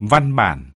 văn bản.